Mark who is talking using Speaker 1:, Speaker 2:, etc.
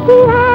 Speaker 1: की है